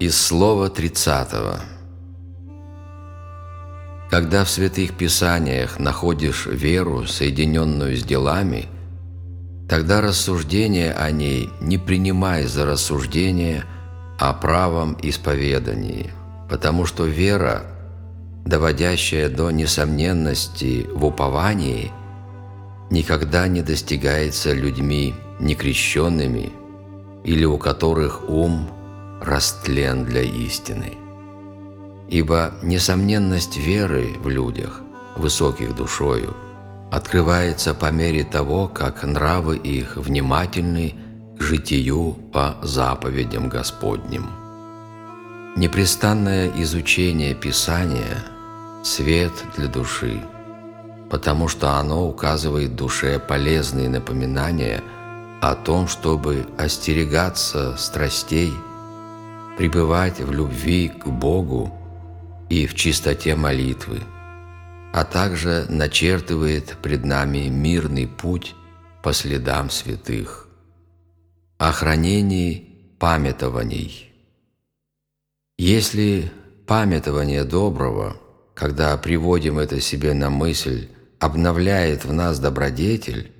Из слова 30 Когда в святых писаниях находишь веру, соединенную с делами, тогда рассуждение о ней не принимай за рассуждение о правом исповедании, потому что вера, доводящая до несомненности в уповании, никогда не достигается людьми некрещенными или у которых ум – растлен для истины. Ибо несомненность веры в людях, высоких душою, открывается по мере того, как нравы их внимательны к житию по заповедям Господним. Непрестанное изучение Писания – свет для души, потому что оно указывает душе полезные напоминания о том, чтобы остерегаться страстей – пребывать в любви к Богу и в чистоте молитвы, а также начертывает пред нами мирный путь по следам святых. О хранении памятований. Если памятование доброго, когда приводим это себе на мысль, обновляет в нас добродетель,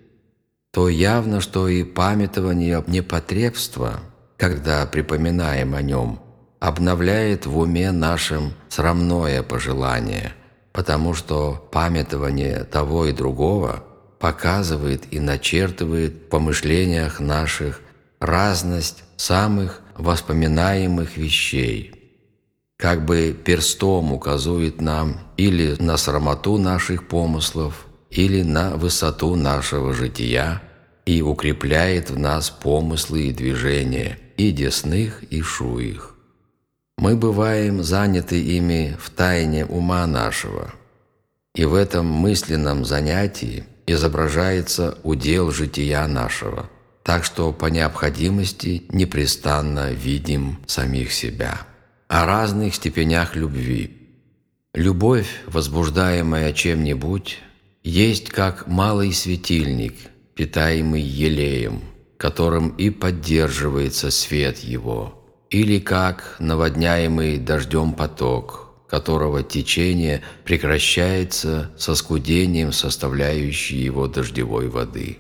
то явно, что и памятование непотребства – когда припоминаем о нем, обновляет в уме нашем срамное пожелание, потому что памятование того и другого показывает и начертывает в помышлениях наших разность самых воспоминаемых вещей, как бы перстом указывает нам или на срамоту наших помыслов, или на высоту нашего жития и укрепляет в нас помыслы и движения – и десных, и шуих. Мы бываем заняты ими в тайне ума нашего, и в этом мысленном занятии изображается удел жития нашего, так что по необходимости непрестанно видим самих себя. О разных степенях любви. Любовь, возбуждаемая чем-нибудь, есть как малый светильник, питаемый елеем – которым и поддерживается свет его, или как наводняемый дождем поток, которого течение прекращается со скудением составляющей его дождевой воды.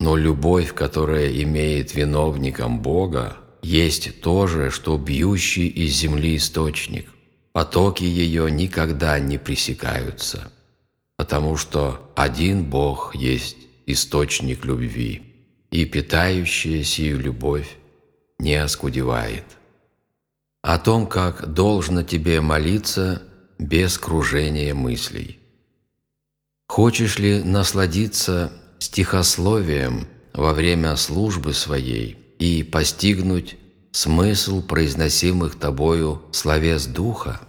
Но любовь, которая имеет виновником Бога, есть то же, что бьющий из земли источник. Потоки ее никогда не пресекаются, потому что один Бог есть источник любви и питающая сию любовь не оскудевает. О том, как должно тебе молиться без кружения мыслей. Хочешь ли насладиться стихословием во время службы своей и постигнуть смысл произносимых тобою словес Духа?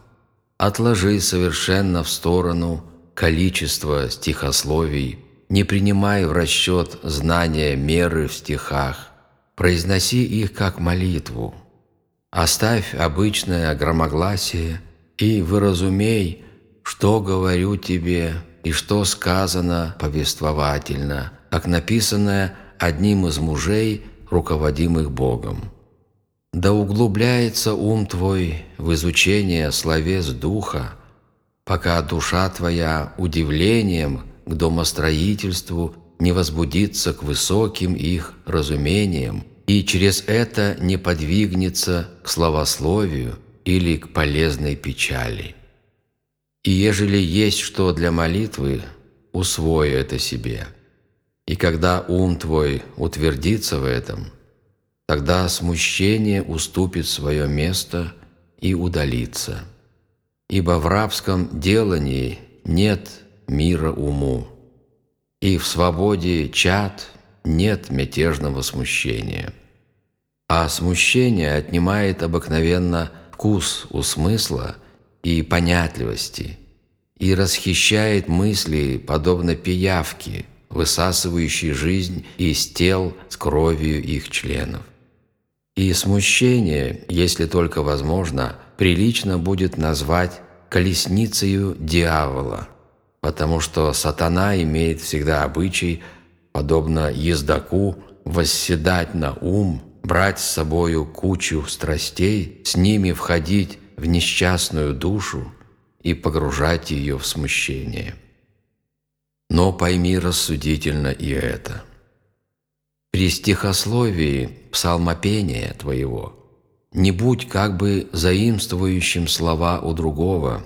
Отложи совершенно в сторону количество стихословий не принимай в расчет знания меры в стихах, произноси их как молитву. Оставь обычное громогласие и выразумей, что говорю тебе и что сказано повествовательно, как написанное одним из мужей, руководимых Богом. Да углубляется ум твой в изучение словес Духа, пока душа твоя удивлением – к домостроительству не возбудится к высоким их разумениям и через это не подвигнется к словословию или к полезной печали. И ежели есть что для молитвы, усвой это себе. И когда ум твой утвердится в этом, тогда смущение уступит свое место и удалится. Ибо в рабском делании нет мира уму. И в свободе чад нет мятежного смущения. А смущение отнимает обыкновенно вкус у смысла и понятливости и расхищает мысли, подобно пиявке, высасывающей жизнь из тел с кровью их членов. И смущение, если только возможно, прилично будет назвать колесницею дьявола – потому что сатана имеет всегда обычай, подобно ездаку, восседать на ум брать с собою кучу страстей, с ними входить в несчастную душу и погружать ее в смущение. Но пойми рассудительно и это. При стихословии псалмопения твоего не будь как бы заимствующим слова у другого,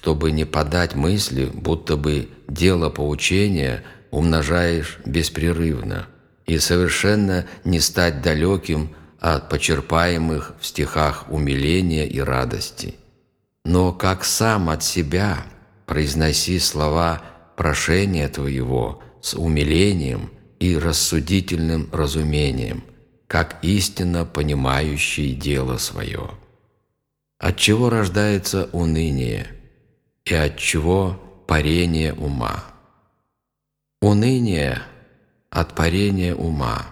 чтобы не подать мысли, будто бы дело поучения умножаешь беспрерывно – и совершенно не стать далеким от почерпаемых в стихах умиления и радости. Но как сам от себя произноси слова прошения Твоего с умилением и рассудительным разумением, как истинно понимающий дело свое. От чего рождается уныние и от чего парение ума? Уныние – от парения ума,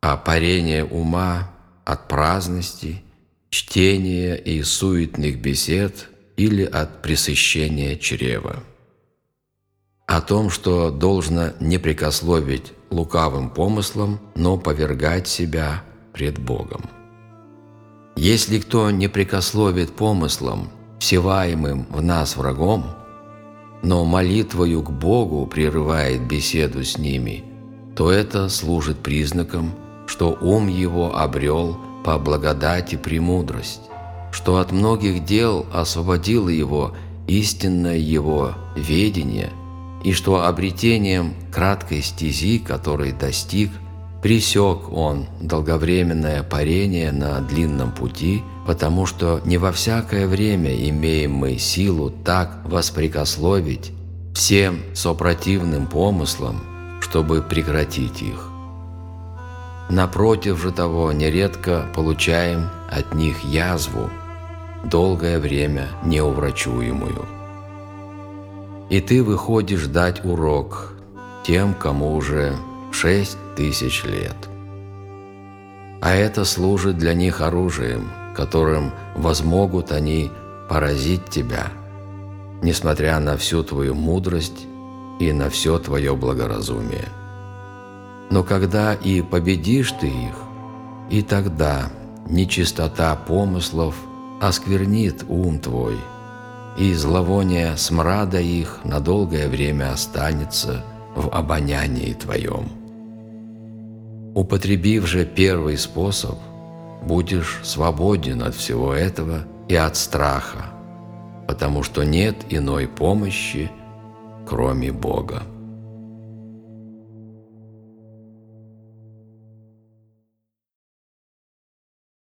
а парение ума от праздности, чтения и суетных бесед или от пресыщения чрева. О том, что должно не прикословить лукавым помыслом, но повергать себя пред Богом. Если кто не прикословит помыслом, всеваемым в нас врагом, но молитвою к Богу прерывает беседу с ними – то это служит признаком, что ум его обрел по благодати премудрость, что от многих дел освободило его истинное его ведение, и что обретением краткой стези, которой достиг, пресек он долговременное парение на длинном пути, потому что не во всякое время имеем мы силу так воспрекословить всем сопротивным помыслам, чтобы прекратить их. Напротив же того, нередко получаем от них язву, долгое время неуврачуемую. И ты выходишь дать урок тем, кому уже шесть тысяч лет. А это служит для них оружием, которым возмогут они поразить тебя, несмотря на всю твою мудрость и на все твое благоразумие. Но когда и победишь ты их, и тогда нечистота помыслов осквернит ум твой, и зловоние смрада их на долгое время останется в обонянии твоем. Употребив же первый способ, будешь свободен от всего этого и от страха, потому что нет иной помощи, кроме Бога.